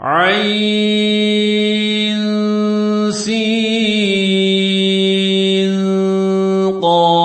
عين سين قاف.